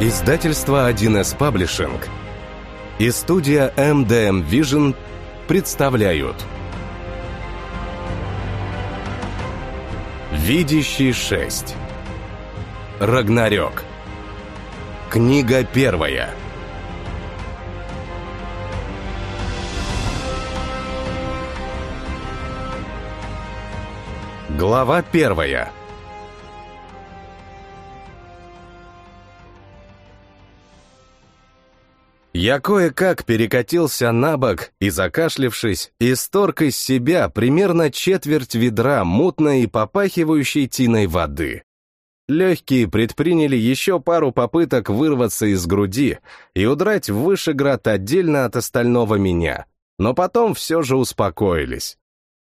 Издательство 1С Паблишинг и студия MDM Vision представляют. Видящий 6 Рагнарёк Книга первая Глава первая Я кое-как перекатился на бок и, закашлившись, исторг из себя примерно четверть ведра мутной и попахивающей тиной воды. Легкие предприняли еще пару попыток вырваться из груди и удрать в Вышеград отдельно от остального меня, но потом все же успокоились.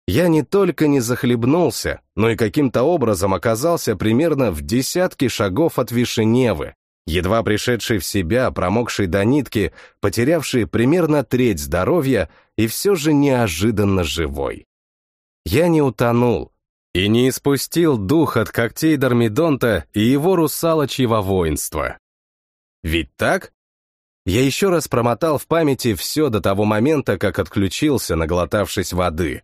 Я не только не захлебнулся, но и каким-то образом оказался примерно в десятке шагов от Вишеневы, едва пришедший в себя, промокший до нитки, потерявший примерно треть здоровья и все же неожиданно живой. Я не утонул и не испустил дух от когтей Дормидонта и его русалочьего воинства. Ведь так? Я еще раз промотал в памяти все до того момента, как отключился, наглотавшись воды.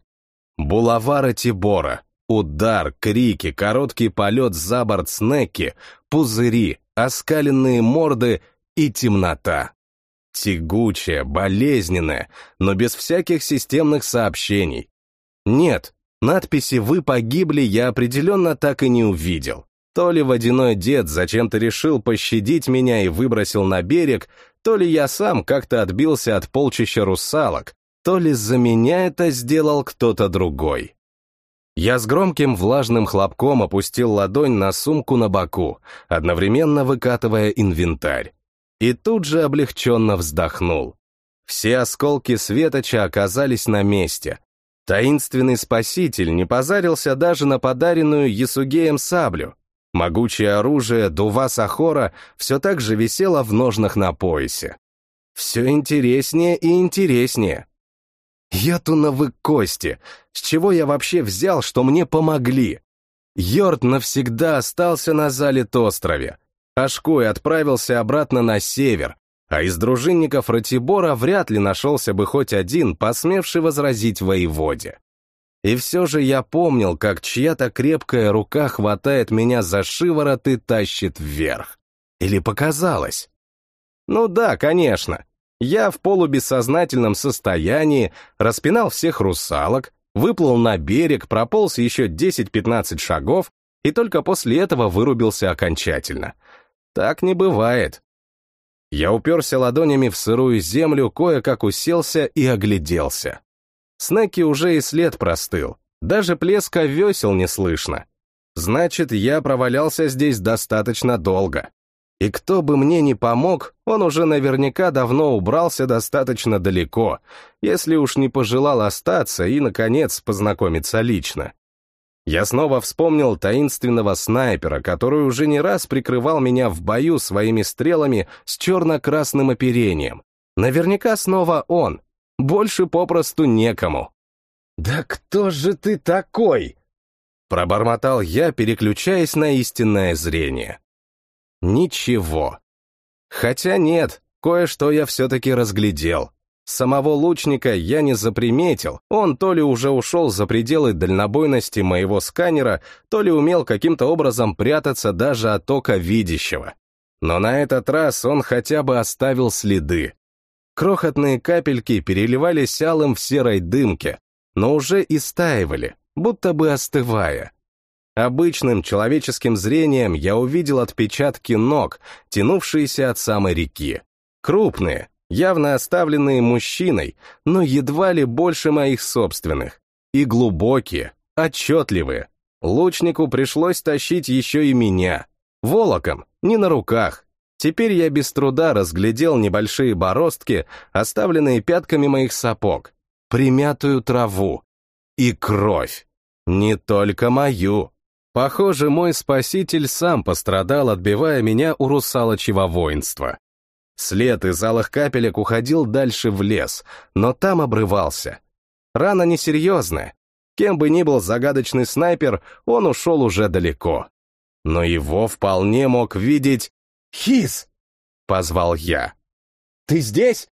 Булавара Тибора, удар, крики, короткий полет за борт снеки, пузыри, оскаленные морды и темнота. Тягучая, болезненная, но без всяких системных сообщений. Нет, надписи «Вы погибли» я определенно так и не увидел. То ли водяной дед зачем-то решил пощадить меня и выбросил на берег, то ли я сам как-то отбился от полчища русалок, то ли за меня это сделал кто-то другой. Я с громким влажным хлопком опустил ладонь на сумку на боку, одновременно выкатывая инвентарь. И тут же облегченно вздохнул. Все осколки светоча оказались на месте. Таинственный спаситель не позарился даже на подаренную Ясугеем саблю. Могучее оружие Дува Сахора все так же висело в ножнах на поясе. Все интереснее и интереснее. Ятуновы кости! С чего я вообще взял, что мне помогли? Йорд навсегда остался на залит острове. Ашкой отправился обратно на север, а из дружинников Ратибора вряд ли нашелся бы хоть один, посмевший возразить воеводе. И все же я помнил, как чья-то крепкая рука хватает меня за шиворот и тащит вверх. Или показалось? Ну да, конечно. Я в полубессознательном состоянии распинал всех русалок, выплыл на берег, прополз еще 10-15 шагов и только после этого вырубился окончательно. Так не бывает. Я уперся ладонями в сырую землю, кое-как уселся и огляделся. Снеки уже и след простыл, даже плеска весел не слышно. Значит, я провалялся здесь достаточно долго. И кто бы мне ни помог, он уже наверняка давно убрался достаточно далеко, если уж не пожелал остаться и, наконец, познакомиться лично. Я снова вспомнил таинственного снайпера, который уже не раз прикрывал меня в бою своими стрелами с черно-красным оперением. Наверняка снова он. Больше попросту некому. «Да кто же ты такой?» Пробормотал я, переключаясь на истинное зрение. Ничего. Хотя нет, кое-что я все-таки разглядел. Самого лучника я не заприметил, он то ли уже ушел за пределы дальнобойности моего сканера, то ли умел каким-то образом прятаться даже от ока видящего. Но на этот раз он хотя бы оставил следы. Крохотные капельки переливались алым в серой дымке, но уже истаивали, будто бы остывая. Обычным человеческим зрением я увидел отпечатки ног, тянувшиеся от самой реки. Крупные, явно оставленные мужчиной, но едва ли больше моих собственных. И глубокие, отчетливые. Лучнику пришлось тащить еще и меня. Волоком, не на руках. Теперь я без труда разглядел небольшие бороздки, оставленные пятками моих сапог, примятую траву и кровь. Не только мою. Похоже, мой спаситель сам пострадал, отбивая меня у русалочьего воинства. След из алых капелек уходил дальше в лес, но там обрывался. Рана несерьезная. Кем бы ни был загадочный снайпер, он ушел уже далеко. Но его вполне мог видеть... «Хис!» позвал я. «Ты здесь?»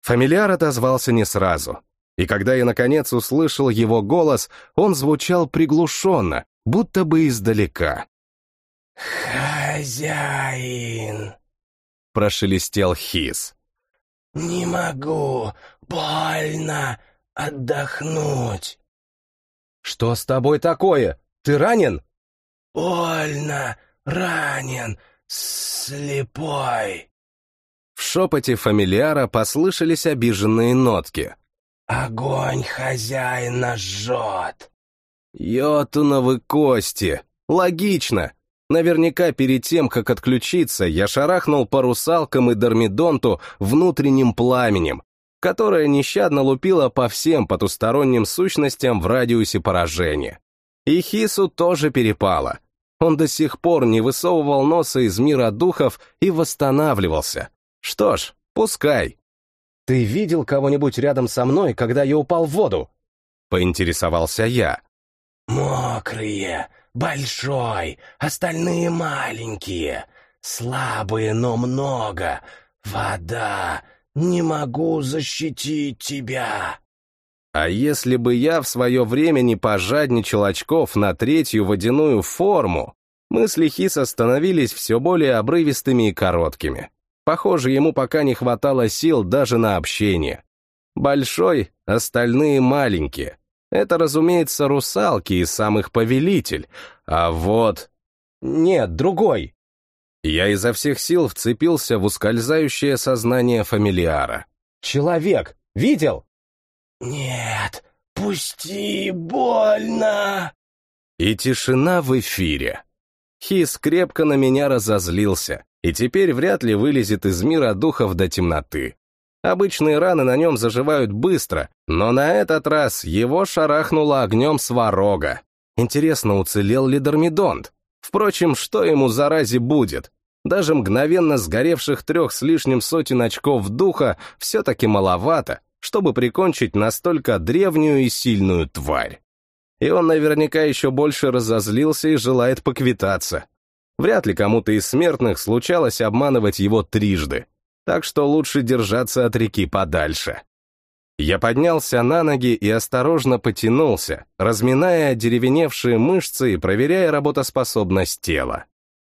Фамильяр отозвался не сразу. И когда я, наконец, услышал его голос, он звучал приглушенно, будто бы издалека. «Хозяин!» — прошелестел Хис. «Не могу, больно отдохнуть». «Что с тобой такое? Ты ранен?» «Больно, ранен, слепой». В шепоте фамильяра послышались обиженные нотки. «Огонь хозяина жжет». «Йотуновы кости! Логично! Наверняка перед тем, как отключиться, я шарахнул по русалкам и Дормидонту внутренним пламенем, которое нещадно лупило по всем потусторонним сущностям в радиусе поражения. И Хису тоже перепало. Он до сих пор не высовывал носа из мира духов и восстанавливался. Что ж, пускай. «Ты видел кого-нибудь рядом со мной, когда я упал в воду?» Поинтересовался я. «Мокрые, большой, остальные маленькие, слабые, но много. Вода, не могу защитить тебя». А если бы я в свое время не пожадничал очков на третью водяную форму, мысли Хиса становились все более обрывистыми и короткими. Похоже, ему пока не хватало сил даже на общение. Большой, остальные маленькие. Это, разумеется, русалки и сам их повелитель. А вот... Нет, другой. Я изо всех сил вцепился в ускользающее сознание фамилиара. Человек! Видел? «Нет, пусти, больно!» И тишина в эфире. Хис крепко на меня разозлился, и теперь вряд ли вылезет из мира духов до темноты. Обычные раны на нем заживают быстро, но на этот раз его шарахнуло огнем сварога. Интересно, уцелел ли Дормидонт? Впрочем, что ему заразе будет? Даже мгновенно сгоревших трех с лишним сотен очков духа все-таки маловато, чтобы прикончить настолько древнюю и сильную тварь. И он наверняка еще больше разозлился и желает поквитаться. Вряд ли кому-то из смертных случалось обманывать его трижды, так что лучше держаться от реки подальше. Я поднялся на ноги и осторожно потянулся, разминая деревеневшие мышцы и проверяя работоспособность тела.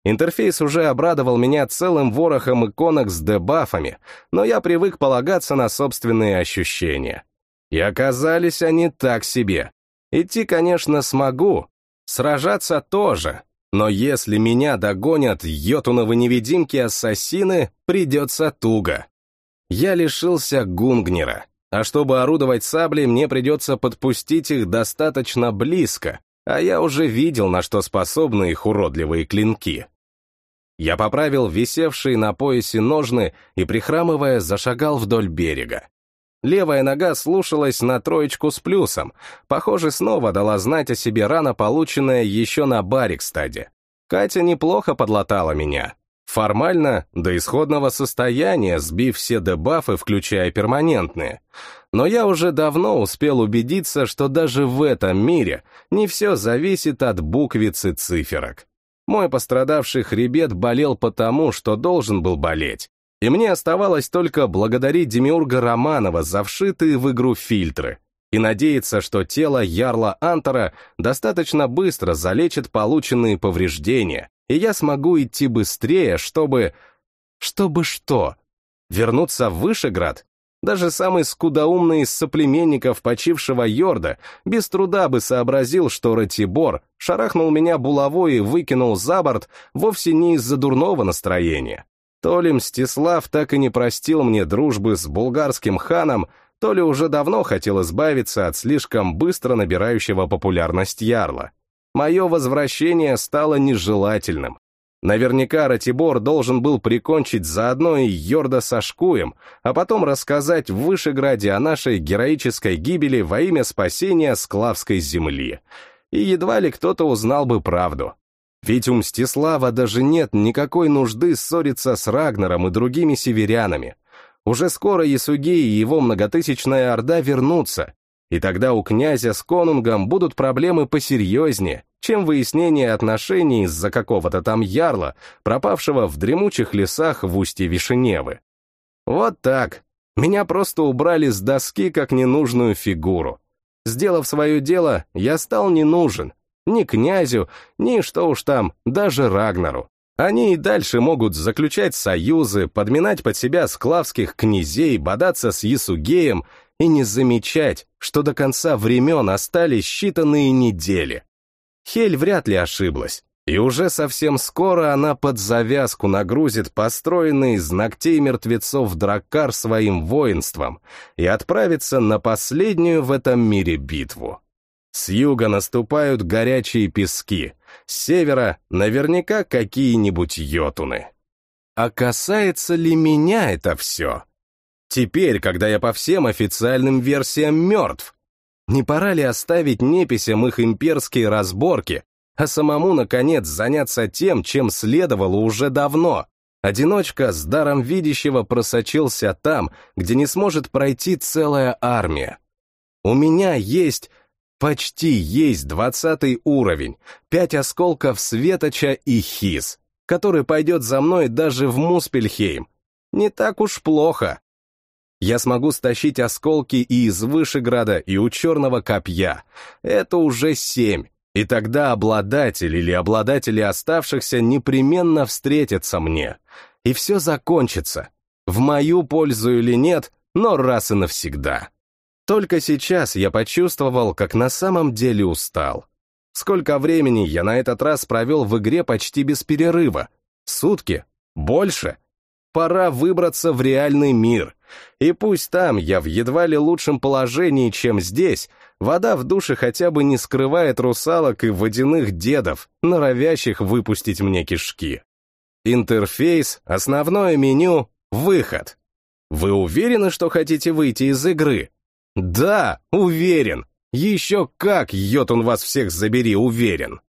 Интерфейс уже обрадовал меня целым ворохом иконок с дебафами, но я привык полагаться на собственные ощущения. И оказались они так себе. Идти, конечно, смогу, сражаться тоже, но если меня догонят йотуновы невидимки-ассасины, придется туго. Я лишился гунгнера, а чтобы орудовать саблей, мне придется подпустить их достаточно близко, а я уже видел, на что способны их уродливые клинки. Я поправил висевшие на поясе ножны и, прихрамывая, зашагал вдоль берега. Левая нога слушалась на троечку с плюсом. Похоже, снова дала знать о себе рано полученная еще на Барикстаде. Катя неплохо подлатала меня. Формально, до исходного состояния, сбив все дебафы, включая перманентные. Но я уже давно успел убедиться, что даже в этом мире не все зависит от буквиц и циферок. Мой пострадавший хребет болел потому, что должен был болеть, и мне оставалось только благодарить Демиурга Романова за вшитые в игру фильтры и надеяться, что тело Ярла Антора достаточно быстро залечит полученные повреждения, и я смогу идти быстрее, чтобы... Чтобы что? Вернуться в Вышеград? Даже самый скудоумный из соплеменников почившего Йорда без труда бы сообразил, что Ратибор шарахнул меня булавой и выкинул за борт вовсе не из-за дурного настроения. То ли Мстислав так и не простил мне дружбы с булгарским ханом, то ли уже давно хотел избавиться от слишком быстро набирающего популярность ярла. Мое возвращение стало нежелательным, Наверняка Ратибор должен был прикончить заодно и Йорда со Шкуем, а потом рассказать в Вышеграде о нашей героической гибели во имя спасения Склавской земли. И едва ли кто-то узнал бы правду. Ведь у Мстислава даже нет никакой нужды ссориться с Рагнером и другими северянами. Уже скоро Ясугей и его многотысячная орда вернутся, и тогда у князя с конунгом будут проблемы посерьезнее, чем выяснение отношений из-за какого-то там ярла, пропавшего в дремучих лесах в устье Вишеневы. Вот так. Меня просто убрали с доски как ненужную фигуру. Сделав свое дело, я стал не нужен. Ни князю, ни, что уж там, даже Рагнару. Они и дальше могут заключать союзы, подминать под себя склавских князей, бодаться с Ясугеем и не замечать, что до конца времен остались считанные недели. Хель вряд ли ошиблась, и уже совсем скоро она под завязку нагрузит построенный из ногтей мертвецов драккар своим воинством и отправится на последнюю в этом мире битву. С юга наступают горячие пески, с севера наверняка какие-нибудь йотуны. А касается ли меня это все? Теперь, когда я по всем официальным версиям мертв, не пора ли оставить неписям их имперские разборки, а самому, наконец, заняться тем, чем следовало уже давно? Одиночка с даром видящего просочился там, где не сможет пройти целая армия. У меня есть Почти есть двадцатый уровень, пять осколков Светоча и Хис, который пойдет за мной даже в Муспельхейм. Не так уж плохо. Я смогу стащить осколки и из Вышеграда, и у Черного Копья. Это уже семь. И тогда обладатель или обладатели оставшихся непременно встретятся мне. И все закончится. В мою пользу или нет, но раз и навсегда. Только сейчас я почувствовал, как на самом деле устал. Сколько времени я на этот раз провел в игре почти без перерыва? Сутки? Больше? Пора выбраться в реальный мир. И пусть там я в едва ли лучшем положении, чем здесь, вода в душе хотя бы не скрывает русалок и водяных дедов, норовящих выпустить мне кишки. Интерфейс, основное меню, выход. Вы уверены, что хотите выйти из игры? Да, уверен. Еще как, йод он вас всех забери, уверен.